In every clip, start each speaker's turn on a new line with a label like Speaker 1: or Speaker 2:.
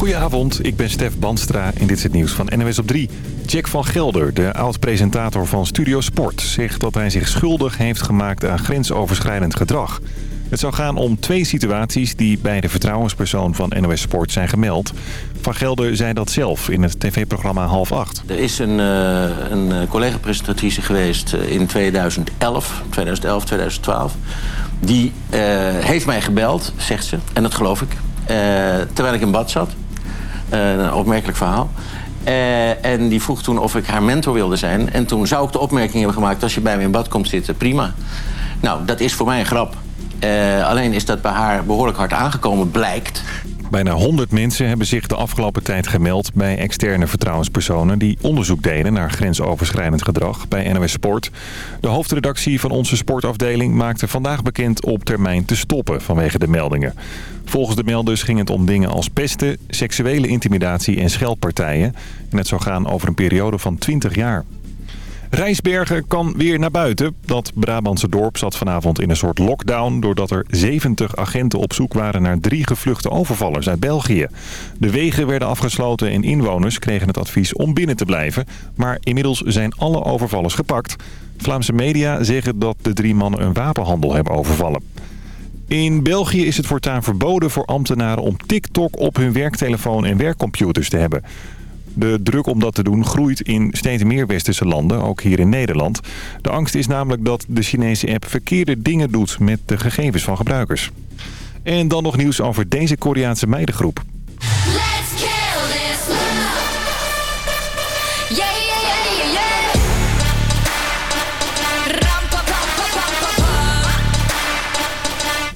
Speaker 1: Goedenavond, ik ben Stef Banstra en dit is het nieuws van NWS op 3. Jack van Gelder, de oud-presentator van Studio Sport... zegt dat hij zich schuldig heeft gemaakt aan grensoverschrijdend gedrag. Het zou gaan om twee situaties die bij de vertrouwenspersoon van NOS Sport zijn gemeld. Van Gelder zei dat zelf in het tv-programma Half Acht.
Speaker 2: Er is een, uh, een collega-presentatrice geweest eh, in 2011, 2011, 2012. Die heeft mij gebeld, zegt ze, en dat geloof ik, terwijl ik in bad zat. Een opmerkelijk verhaal. Uh, en die vroeg toen of ik haar mentor wilde zijn. En toen zou ik de opmerking hebben gemaakt... als je bij me in bad komt zitten, prima. Nou, dat is voor mij een grap. Uh, alleen is dat bij haar behoorlijk hard aangekomen, blijkt.
Speaker 1: Bijna 100 mensen hebben zich de afgelopen tijd gemeld bij externe vertrouwenspersonen die onderzoek deden naar grensoverschrijdend gedrag bij NOS Sport. De hoofdredactie van onze sportafdeling maakte vandaag bekend op termijn te stoppen vanwege de meldingen. Volgens de melders ging het om dingen als pesten, seksuele intimidatie en scheldpartijen. En het zou gaan over een periode van 20 jaar. Rijsbergen kan weer naar buiten. Dat Brabantse dorp zat vanavond in een soort lockdown... doordat er 70 agenten op zoek waren naar drie gevluchte overvallers uit België. De wegen werden afgesloten en inwoners kregen het advies om binnen te blijven. Maar inmiddels zijn alle overvallers gepakt. Vlaamse media zeggen dat de drie mannen een wapenhandel hebben overvallen. In België is het voortaan verboden voor ambtenaren om TikTok op hun werktelefoon en werkcomputers te hebben. De druk om dat te doen groeit in steeds meer westerse landen, ook hier in Nederland. De angst is namelijk dat de Chinese app verkeerde dingen doet met de gegevens van gebruikers. En dan nog nieuws over deze Koreaanse meidengroep.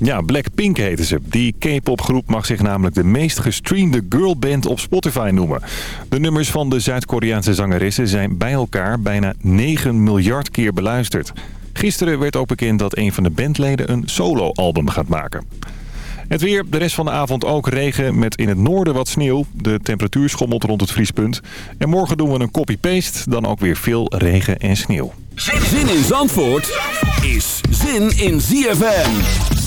Speaker 1: Ja, Blackpink heten ze. Die K-popgroep mag zich namelijk de meest gestreamde girlband op Spotify noemen. De nummers van de Zuid-Koreaanse zangeressen zijn bij elkaar bijna 9 miljard keer beluisterd. Gisteren werd ook bekend dat een van de bandleden een solo-album gaat maken. Het weer, de rest van de avond ook regen met in het noorden wat sneeuw. De temperatuur schommelt rond het vriespunt. En morgen doen we een copy-paste, dan ook weer veel regen en sneeuw.
Speaker 3: Zin in Zandvoort is zin in ZFM.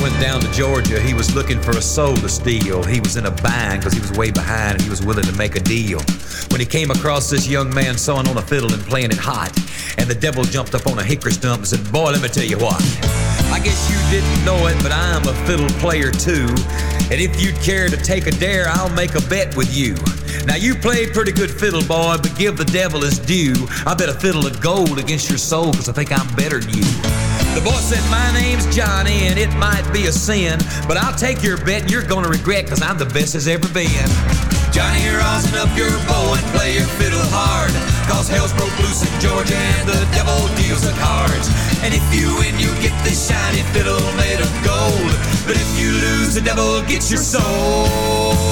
Speaker 4: Went down to Georgia. He was looking for a soul to steal. He was in a bind because he was way behind and he was willing to make a deal. When he came across this young man sawing on a fiddle and playing it hot, and the devil jumped up on a hickory stump and said, Boy, let me tell you what. I guess you didn't know it, but I'm a fiddle player too. And if you'd care to take a dare, I'll make a bet with you. Now you play pretty good fiddle, boy, but give the devil his due. I bet a fiddle of gold against your soul, cause I think I'm better than you. The boy said, My name's Johnny, and it might be a sin, but I'll take your bet and you're gonna regret, cause I'm the best as ever been. Johnny, rosin up your bow and play your fiddle hard, cause hell's broke loose in Georgia and the devil deals the cards. And if you win, you get this shiny fiddle made of gold, but if you lose, the devil gets your soul.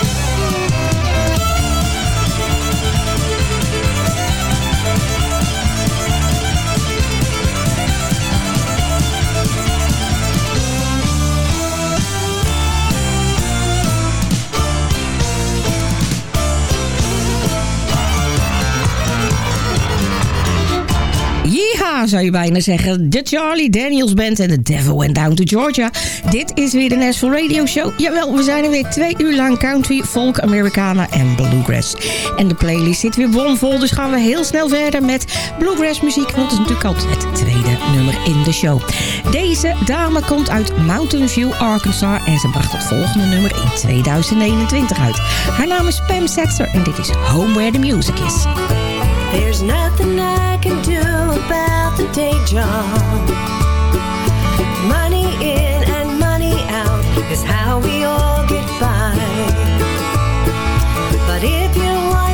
Speaker 5: Zou je bijna zeggen. De Charlie Daniels Band en The Devil Went Down to Georgia. Dit is weer de Nashville Radio Show. Jawel, we zijn er weer twee uur lang country, folk, Americana en bluegrass. En de playlist zit weer bomvol, dus gaan we heel snel verder met bluegrass muziek. Want het is natuurlijk altijd het tweede nummer in de show. Deze dame komt uit Mountain View, Arkansas. En ze bracht het volgende nummer in 2021 uit. Haar naam is Pam Setzer en dit is Home Where the Music Is.
Speaker 6: There's nothing I can do about day job. Money in and money out is how we all get by. But if you want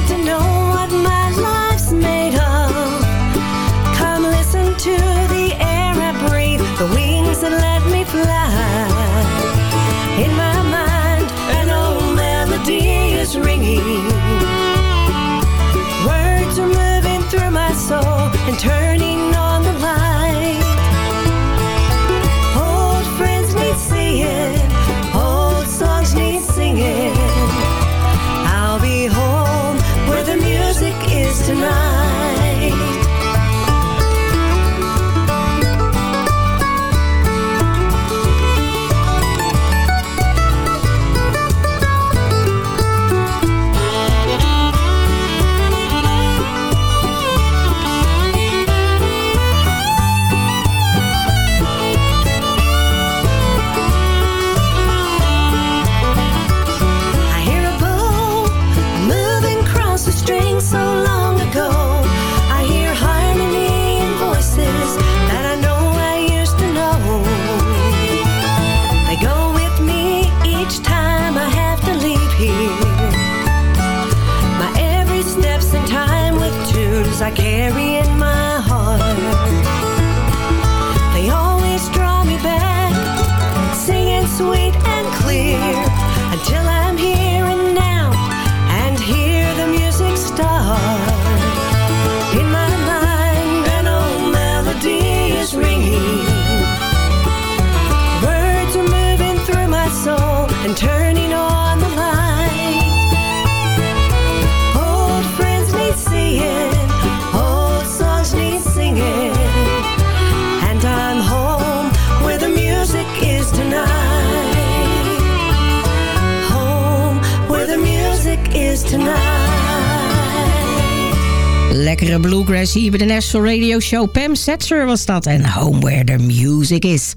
Speaker 5: hier bij de Nashville Radio Show. Pam Setzer was dat en Home Where the Music Is.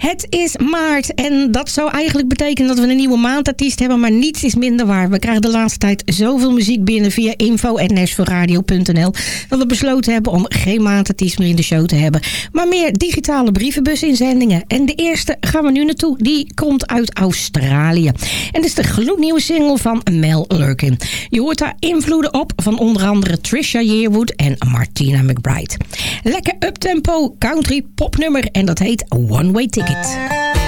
Speaker 5: Het is maart en dat zou eigenlijk betekenen dat we een nieuwe maandartiest hebben, maar niets is minder waar. We krijgen de laatste tijd zoveel muziek binnen via info.nashvilleradio.nl dat we besloten hebben om geen maandartiest meer in de show te hebben, maar meer digitale brievenbusinzendingen. En de eerste gaan we nu naartoe, die komt uit Australië. En dit is de gloednieuwe single van Mel Lurkin. Je hoort daar invloeden op van onder andere Trisha Yearwood en Martina McBride. Lekker uptempo country popnummer en dat heet One Way Ticket.
Speaker 6: They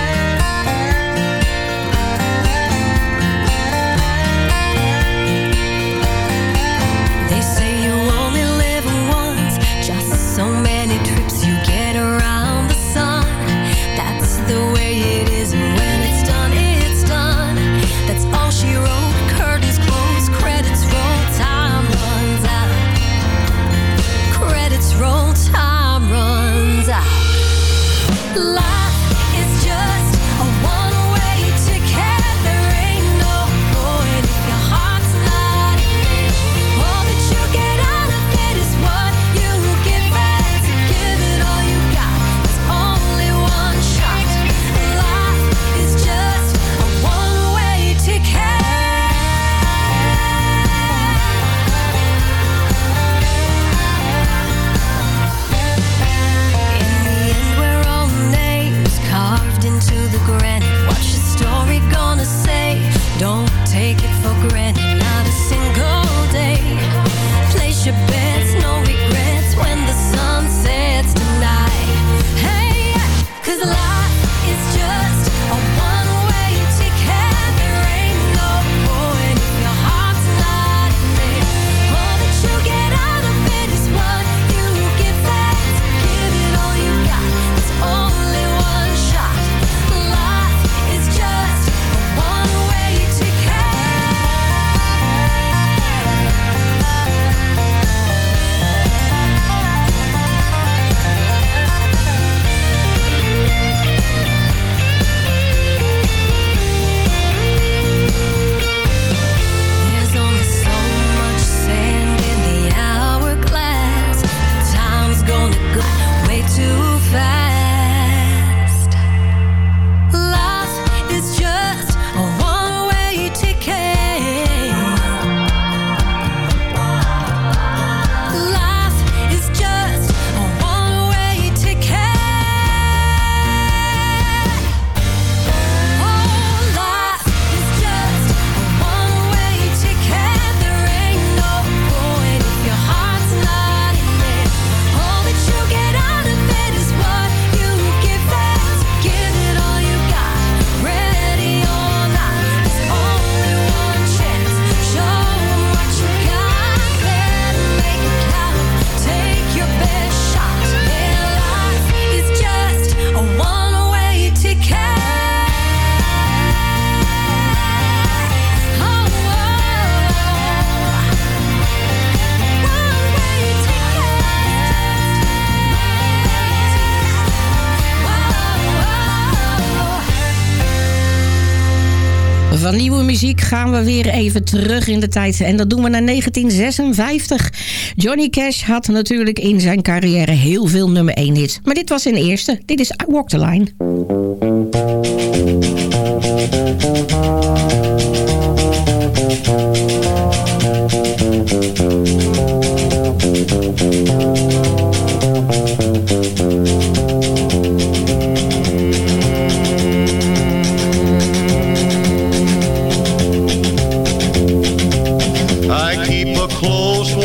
Speaker 5: we weer even terug in de tijd. En dat doen we naar 1956. Johnny Cash had natuurlijk in zijn carrière heel veel nummer 1 hits. Maar dit was zijn eerste. Dit is I Walk the Line.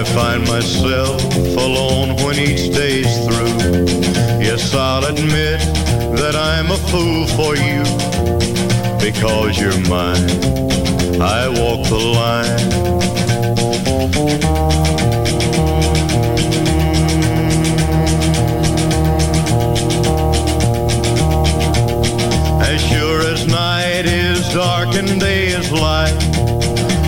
Speaker 7: I find myself alone when each day's through. Yes, I'll admit that I'm a fool for you because you're mine. I walk the line. As sure as night is dark and day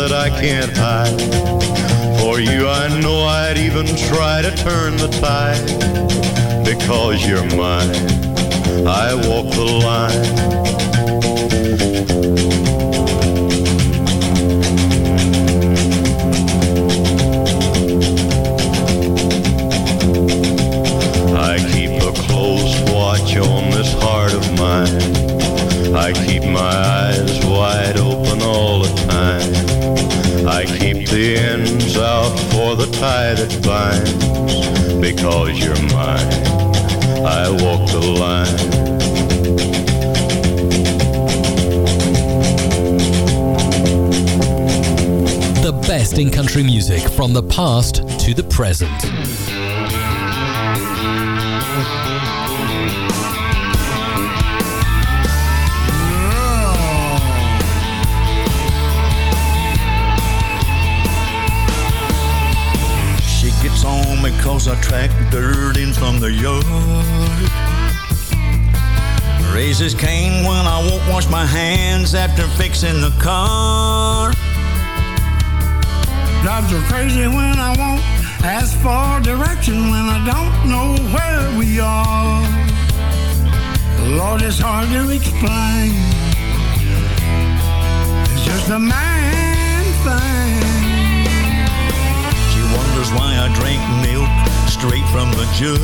Speaker 7: That I can't hide. For you, I know I'd even try to turn the tide. Because you're mine, I walk the line. I keep a close watch on this heart of mine. I keep my eyes wide open all the time. I keep the ends out for the tie that binds. Because you're mine, I walk the line.
Speaker 8: The best in country music from the past to the present.
Speaker 7: On because I track dirt in from the yard. Raises Cain when I won't wash my hands after fixing the car.
Speaker 9: Drives are crazy when I won't ask for direction when I don't know where we are. Lord, it's hard to explain. It's just a man thing.
Speaker 7: Wonders why I drink milk straight from the jug.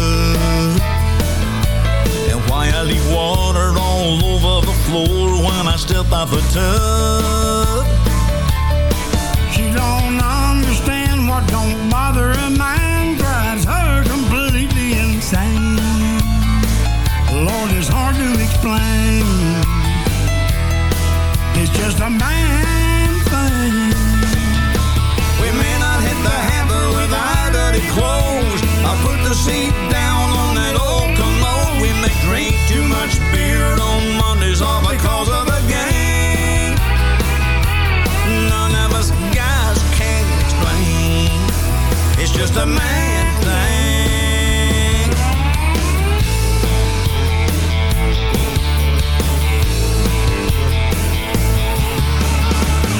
Speaker 7: And why I leave water all over the floor when I step out the tub.
Speaker 9: She don't understand what don't bother a man drives her completely insane. Lord, it's hard to explain. It's just a man
Speaker 7: clothes. I put the seat down on that old commode. We may drink too much beer on Mondays all because of the game. None of us guys can explain. It's just a man thing.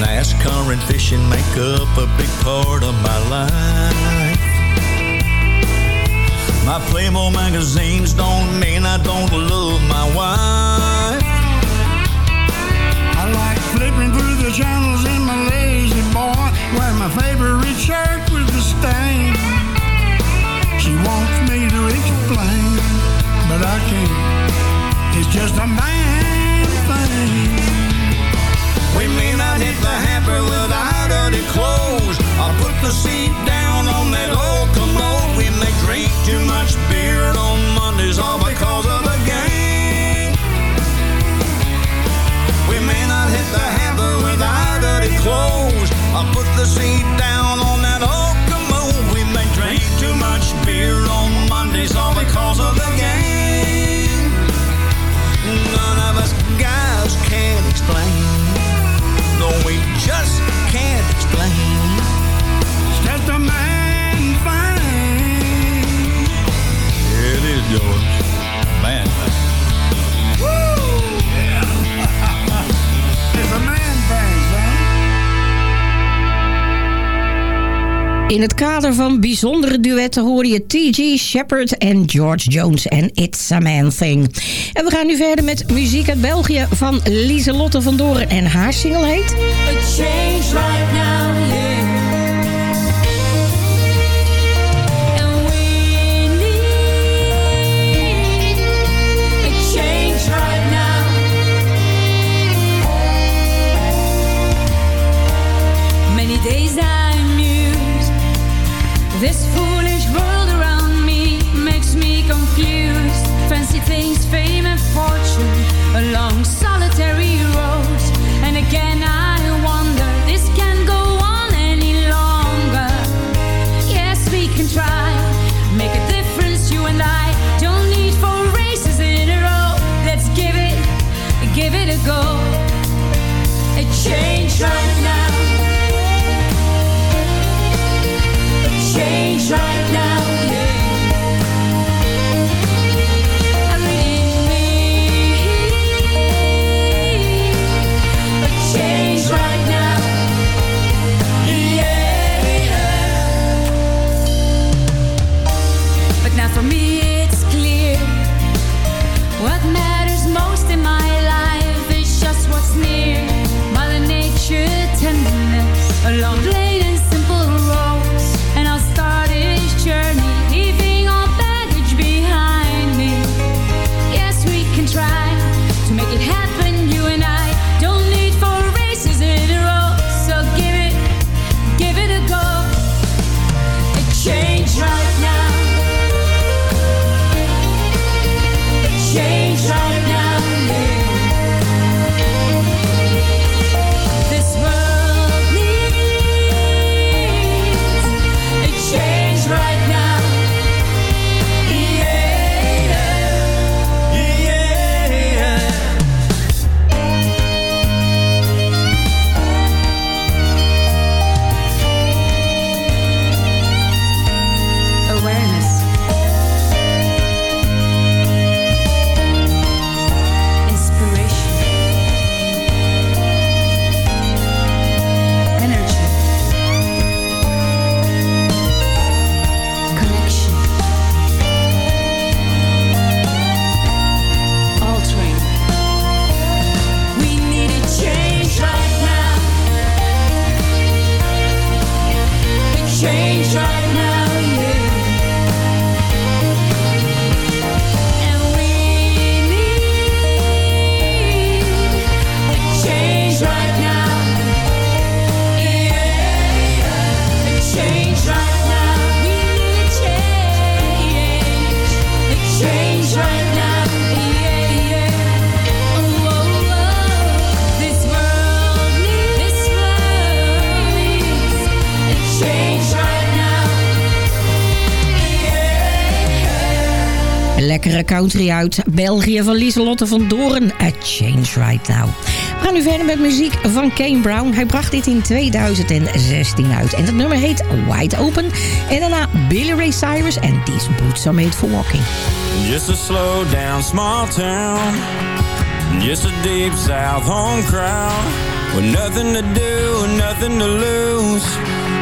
Speaker 7: NASCAR and fishing make up a big part of my life. My Playboy magazines don't mean I don't love my wife.
Speaker 9: I like flipping through the channels in my La-Z-Boy, Wear my favorite shirt with the stain. She wants me to explain, but I can't. It's just a man thing.
Speaker 10: We may not hit the hamper without any clothes. I'll put the seat down on that old and they drink too much beer on Mondays all because of the gang. We may not hit the hammer with our dirty clothes. I'll put the seat down on that old commode. We may drink too much beer on Mondays all because of the gang. None of us guys can explain. No, we just can't George. Man Woo! Yeah. it's a man thing, son.
Speaker 5: In het kader van bijzondere duetten hoor je T.G. Shepard en George Jones en It's a Man Thing. En we gaan nu verder met muziek uit België van Lieselotte van Doren en haar single heet...
Speaker 11: A change right now, yeah.
Speaker 5: Country uit België van Lieselotte van Doren. A Change Right Now. We gaan nu verder met muziek van Kane Brown. Hij bracht dit in 2016 uit. En het nummer heet Wide Open. En daarna Billy Ray Cyrus en These Boots Are Made For Walking.
Speaker 3: Just a slow down small town. Just a deep south home crowd. With nothing to do and nothing to lose.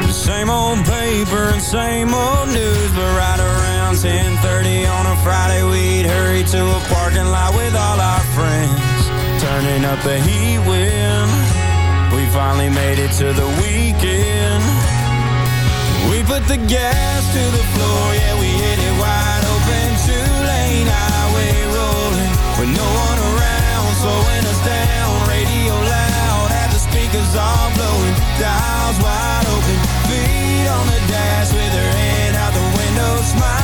Speaker 3: The same old paper and same old news. But right around 10.30 on a Friday we'd hurry to a parking lot with all our friends. Turning up the heat wind. We finally made it to the weekend. We put the gas to the floor, yeah, we hit it wide open. Two lane highway rolling with no one around, slowing us down. Radio loud, had the speakers all blowing, dials wide open. Feet on the dash with her head out the window, smile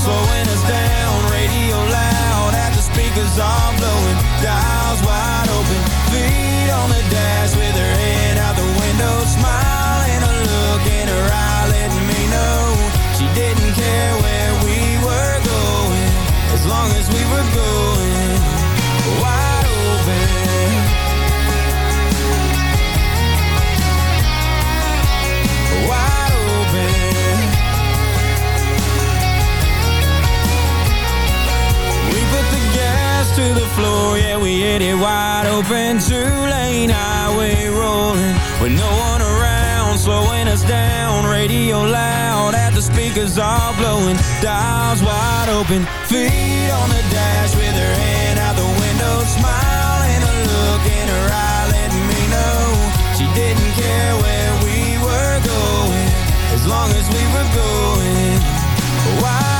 Speaker 3: slowing us down, radio loud at the speakers all blowing, dials wide open, feet on the dash with to the floor, yeah, we hit it wide open. Two-lane highway rolling with no one around, slowing us down. Radio loud at the speakers all blowing, dials wide open. Feet on the dash with her hand out the window, smile and a look in her eye letting me know she didn't care where we were going as long as we were going.
Speaker 12: Why?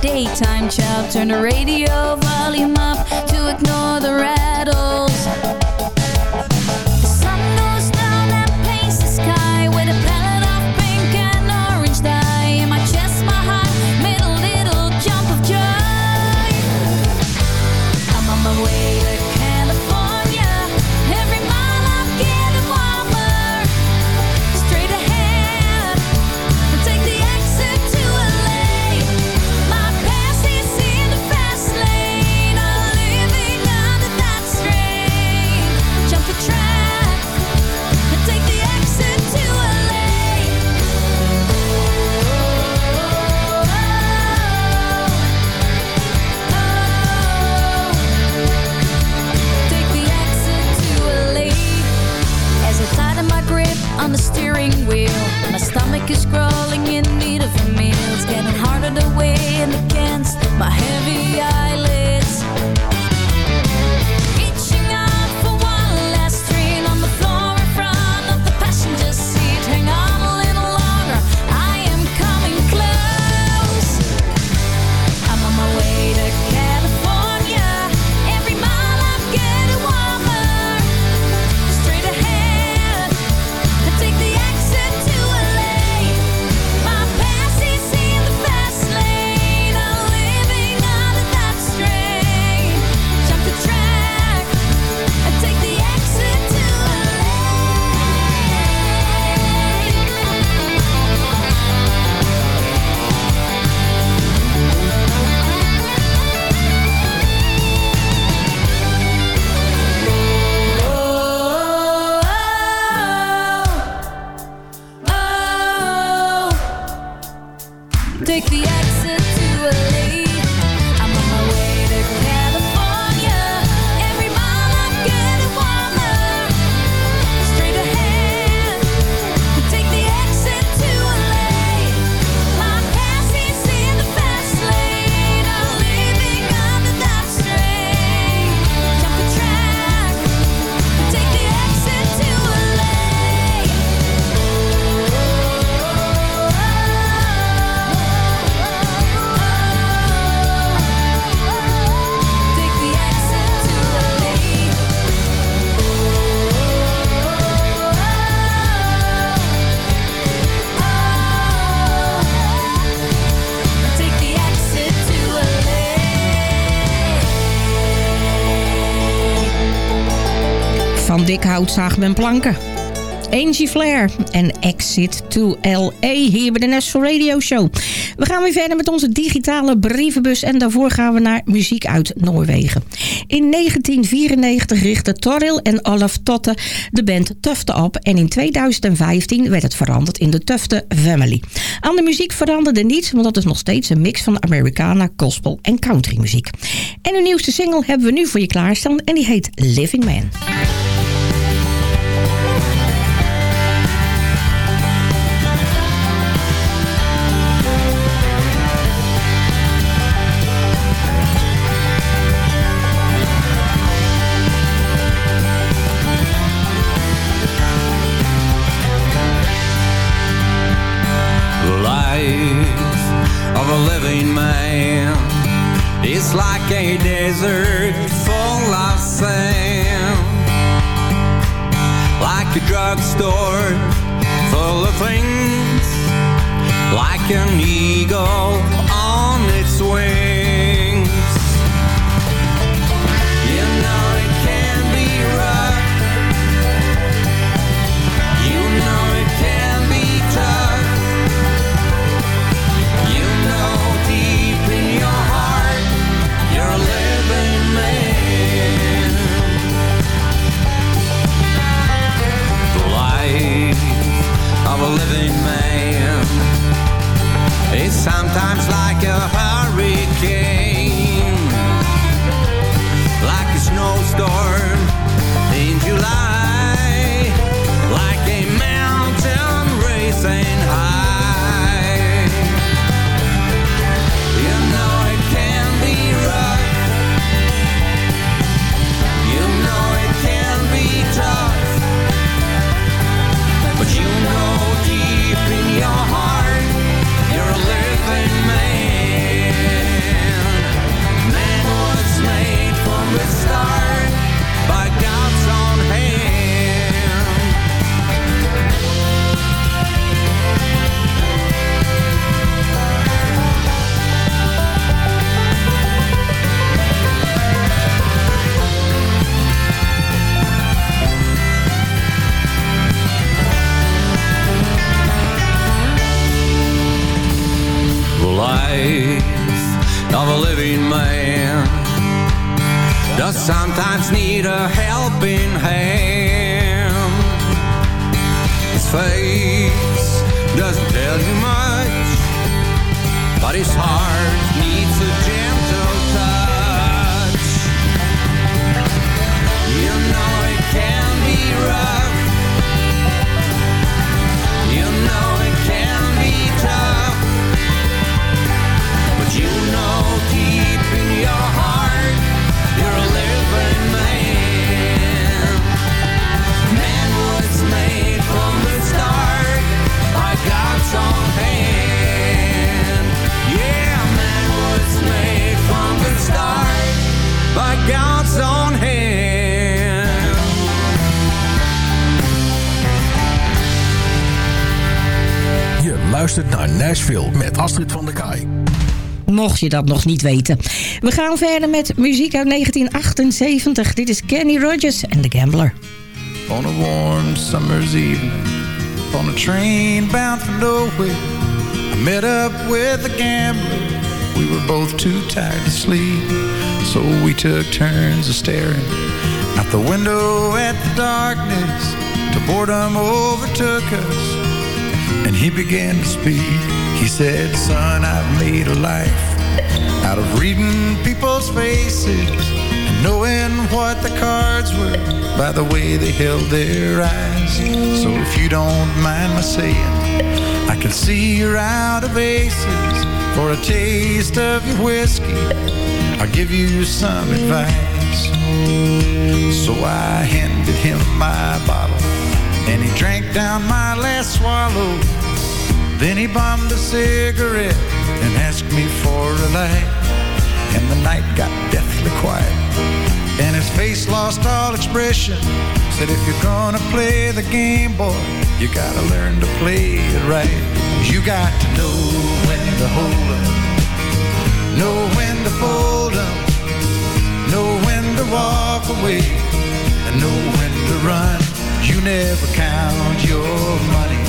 Speaker 11: daytime child. Turn the radio
Speaker 5: houtzagen en planken. Angie Flair en Exit to LA hier bij de National Radio Show. We gaan weer verder met onze digitale brievenbus en daarvoor gaan we naar muziek uit Noorwegen. In 1994 richtten Toril en Olaf Totte de band Tufte op en in 2015 werd het veranderd in de Tufte Family. Aan de muziek veranderde niets, want dat is nog steeds een mix van Americana, gospel en country muziek. En hun nieuwste single hebben we nu voor je klaarstaan en die heet Living Man.
Speaker 13: can
Speaker 3: eat Astrid van der Kaai.
Speaker 5: Mocht je dat nog niet weten. We gaan verder met muziek uit 1978. Dit is Kenny Rogers en The Gambler.
Speaker 10: On a warm summer's evening, on a train bound for nowhere, I met up with a gambler. We were both too tired to sleep, so we took turns of staring out the window at the darkness till boredom overtook us, and he began to speak. He said, "Son, I've made a life out of reading people's faces." and Knowing what the cards were by the way they held their eyes. So if you don't mind my saying, I can see you're out of aces. For a taste of your whiskey, I'll give you some advice. So I handed him my bottle, and he drank down my last swallow. Then he bummed a cigarette and asked me for a light. And the night got deathly quiet. And his face lost all expression. Said if you're gonna play the game, boy You gotta learn to play it right. You got to know when to hold 'em. Know when to fold 'em. Know when to walk away. And know when to run. You never count your money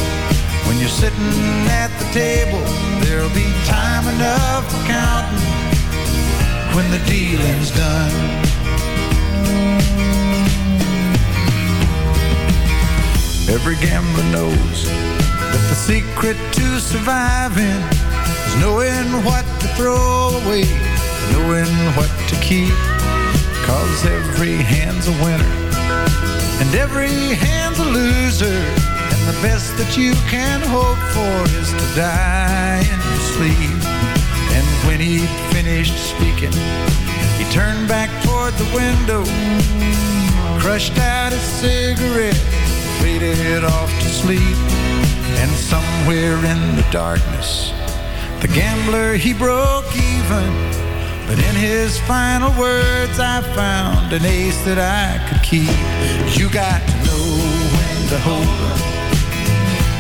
Speaker 10: When you're sitting at the table There'll be time enough for counting when the dealing's done. Every gambler knows that the secret to surviving is knowing what to throw away, knowing what to keep. Cause every hand's a winner and every hand's a loser. The best that you can hope for is to die in your sleep. And when he'd finished speaking, he turned back toward the window, crushed out his cigarette, faded off to sleep. And somewhere in the darkness, the gambler, he broke even. But in his final words, I found an ace that I could keep. You got to know when to hold 'em,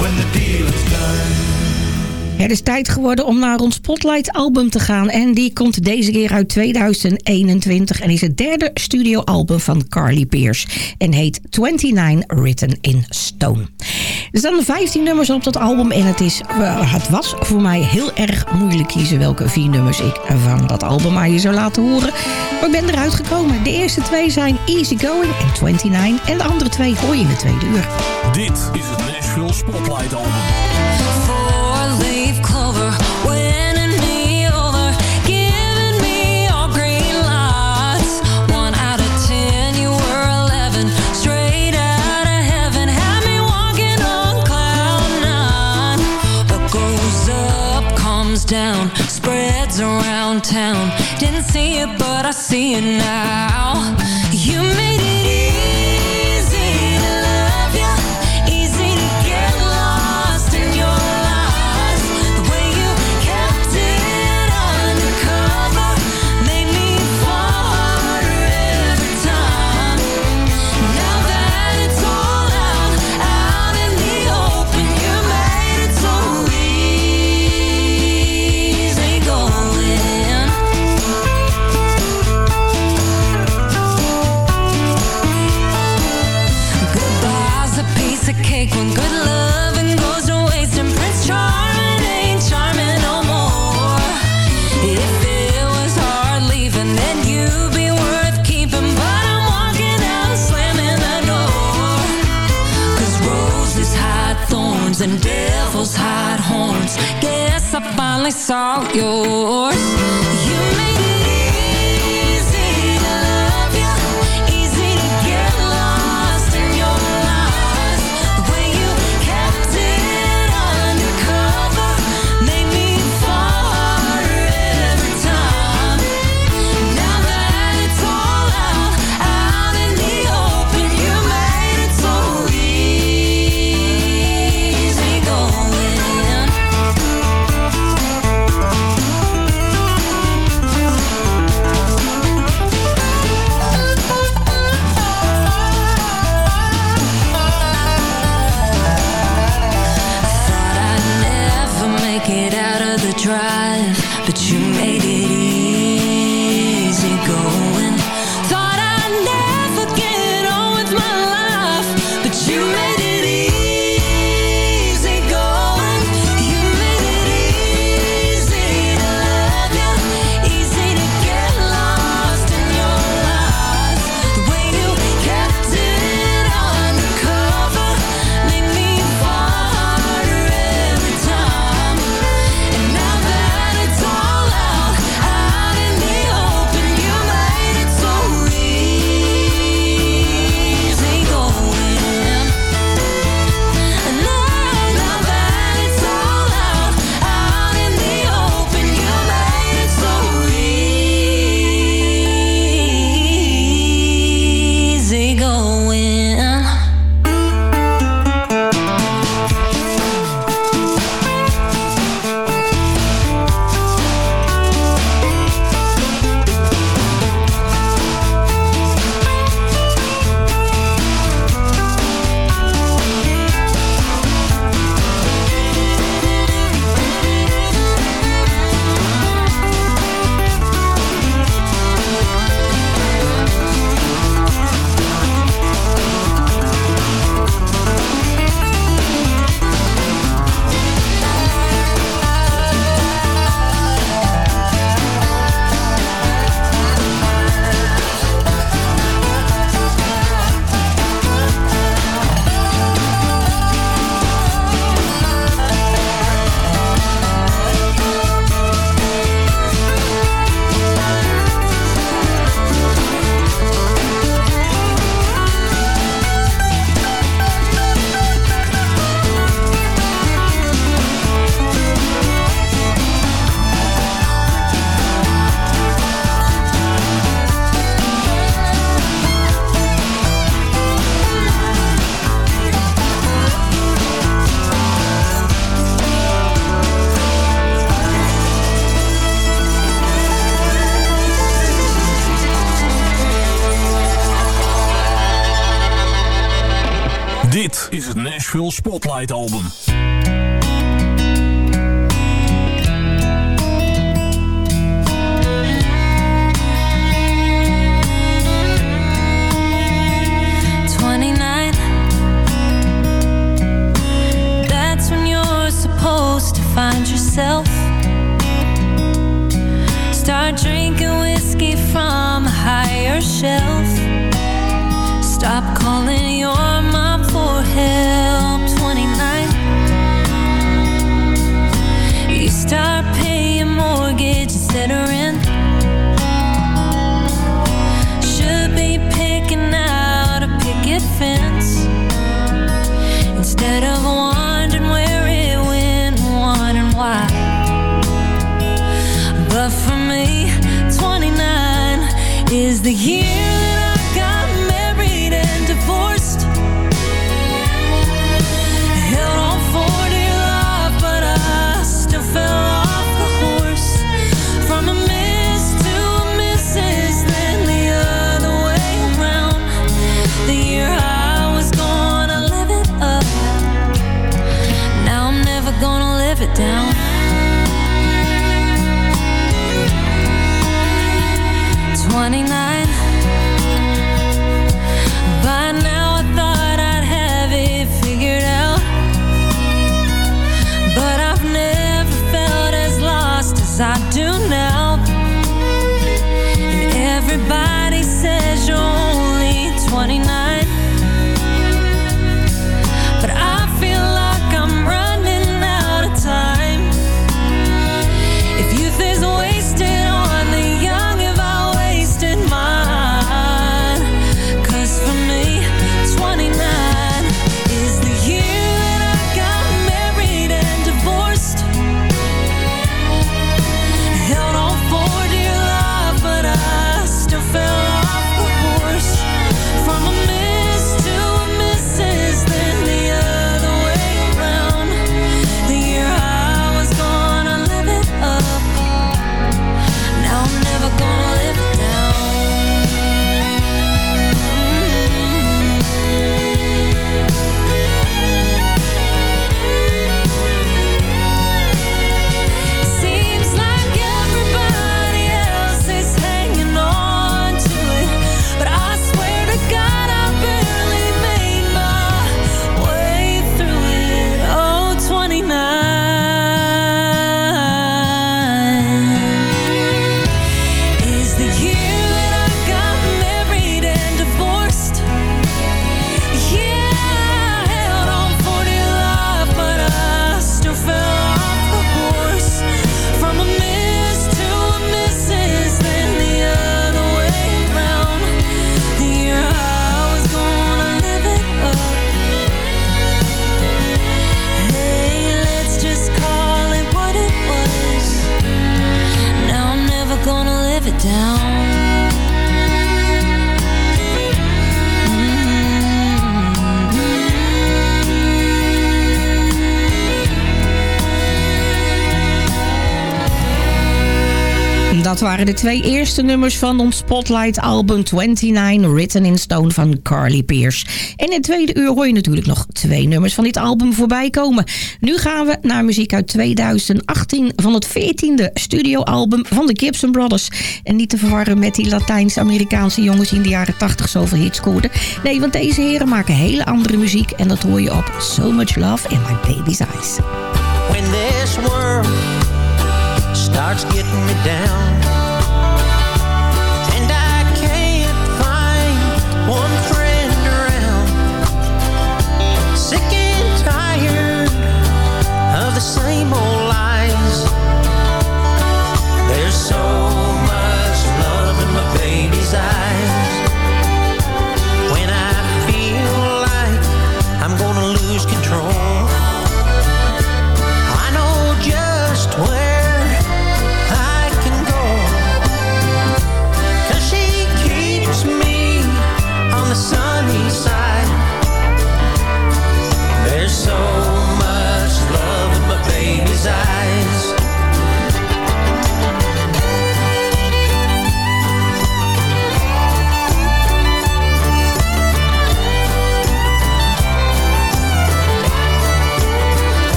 Speaker 10: When the deal is done.
Speaker 5: Het is tijd geworden om naar ons Spotlight album te gaan. En die komt deze keer uit 2021 en is het derde studioalbum van Carly Pearce. En heet 29 Written in Stone. Er staan 15 nummers op dat album en het, is, eh, het was voor mij heel erg moeilijk kiezen welke vier nummers ik van dat album aan je zou laten horen. Maar ik ben eruit gekomen. De eerste twee zijn Easy Going en 29 en de andere twee hoor je in de tweede uur.
Speaker 14: Dit is het Nashville Spotlight album.
Speaker 15: around. Didn't
Speaker 14: see it, but I see it now. I saw your myself. Start drinking whiskey from a higher shelf. the year
Speaker 5: de twee eerste nummers van ons Spotlight-album 29, Written in Stone van Carly Pierce. En in het tweede uur hoor je natuurlijk nog twee nummers van dit album voorbij komen. Nu gaan we naar muziek uit 2018 van het 14e studioalbum van de Gibson Brothers. En niet te verwarren met die Latijns-Amerikaanse jongens die in de jaren 80 zoveel hits scoorden. Nee, want deze heren maken hele andere muziek en dat hoor je op So Much Love in My Baby's Eyes.
Speaker 16: When this world starts getting me down more.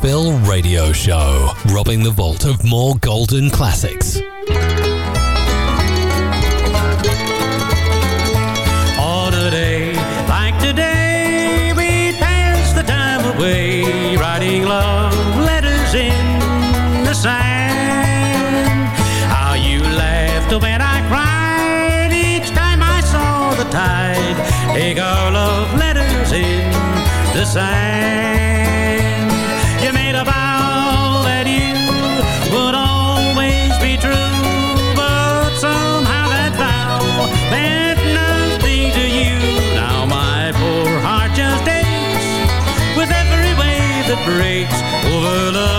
Speaker 8: Nashville Radio Show, robbing the vault of more golden classics.
Speaker 17: On a day like today, we pass the time away, writing love letters in the sand. How you laughed when I cried each time I saw the tide take our love letters in the sand. Breaks over love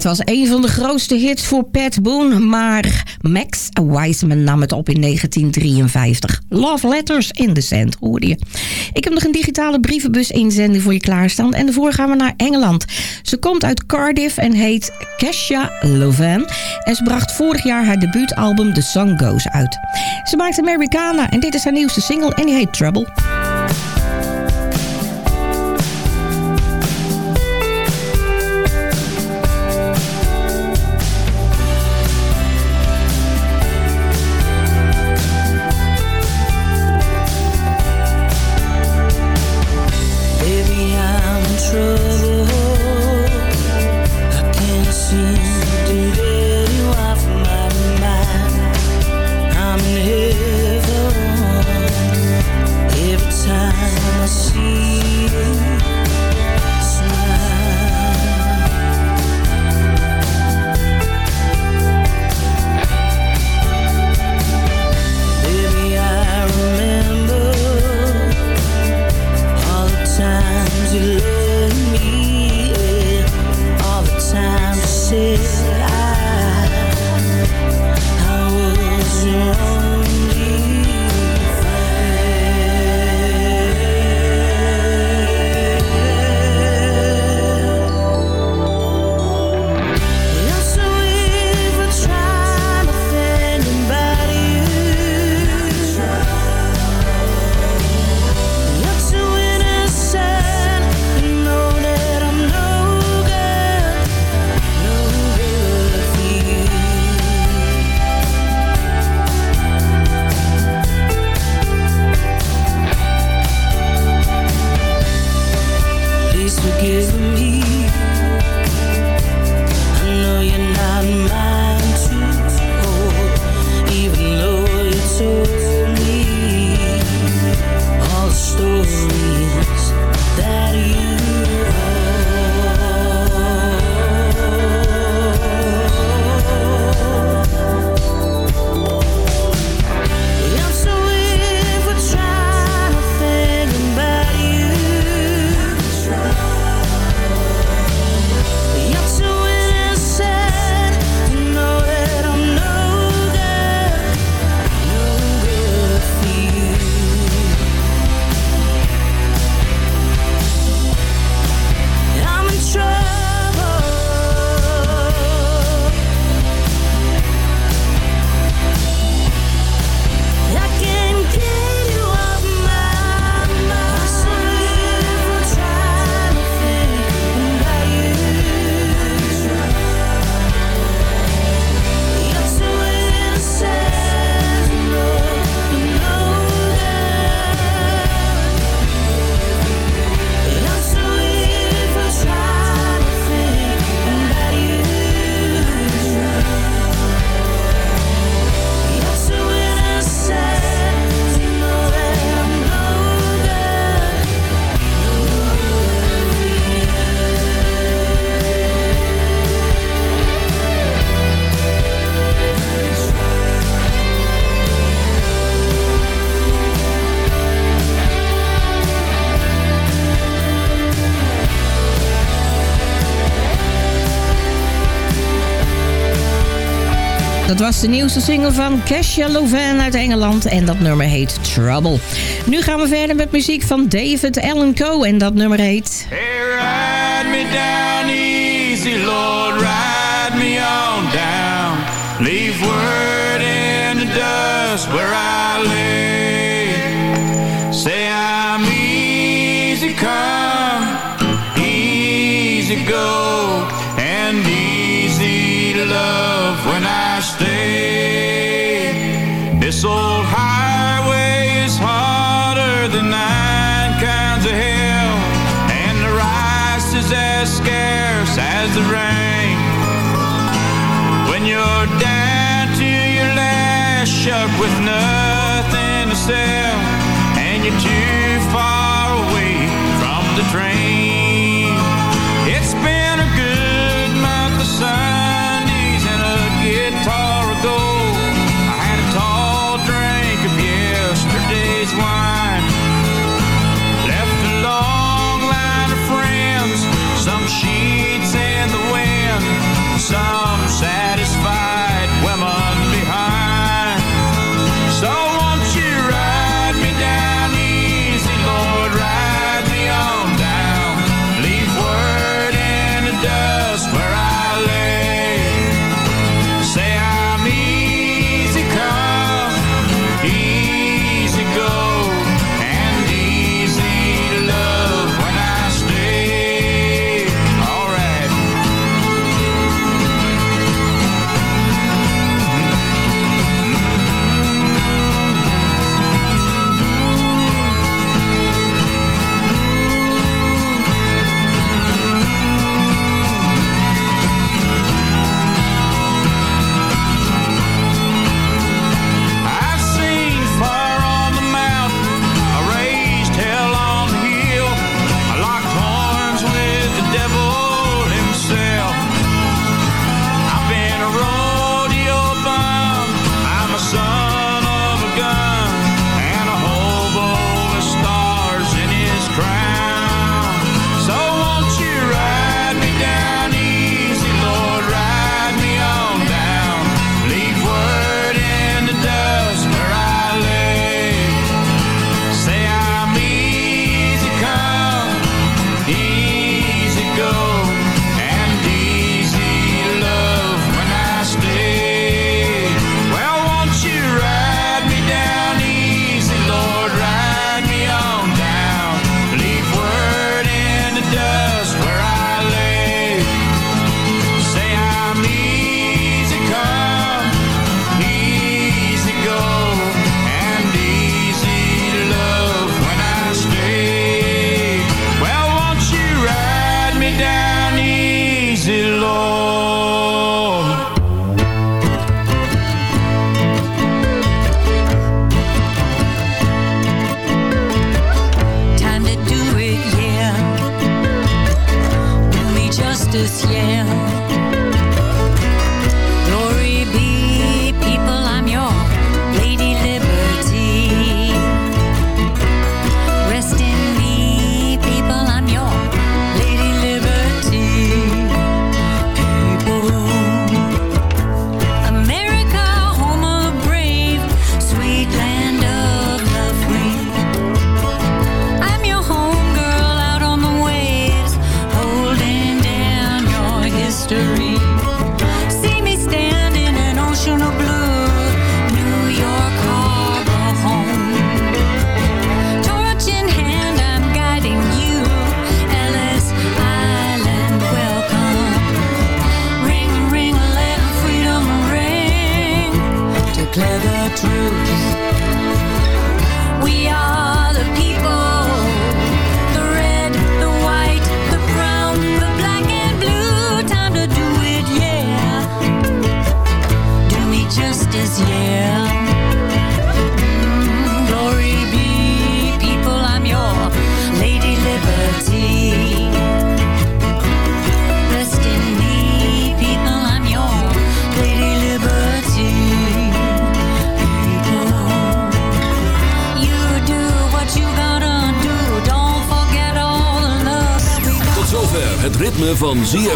Speaker 6: Het was een van de grootste hits voor Pat Boone, maar Max Wiseman nam het op in 1953. Love Letters in the Sand, hoorde je. Ik heb nog een digitale brievenbus inzending voor je klaarstaan en daarvoor gaan we naar Engeland. Ze komt uit Cardiff en heet Kesha Lovan en ze bracht vorig jaar haar debuutalbum The Song Goes uit. Ze maakt Americana en dit is haar nieuwste single en die heet Trouble.
Speaker 5: Dat was de nieuwste single van Kesha Lovan uit Engeland en dat nummer heet Trouble. Nu gaan we verder met muziek van David Allen Coe en dat nummer heet...
Speaker 7: Hey, ride me down easy, Lord, ride me on down. Leave word in the dust where I
Speaker 3: live.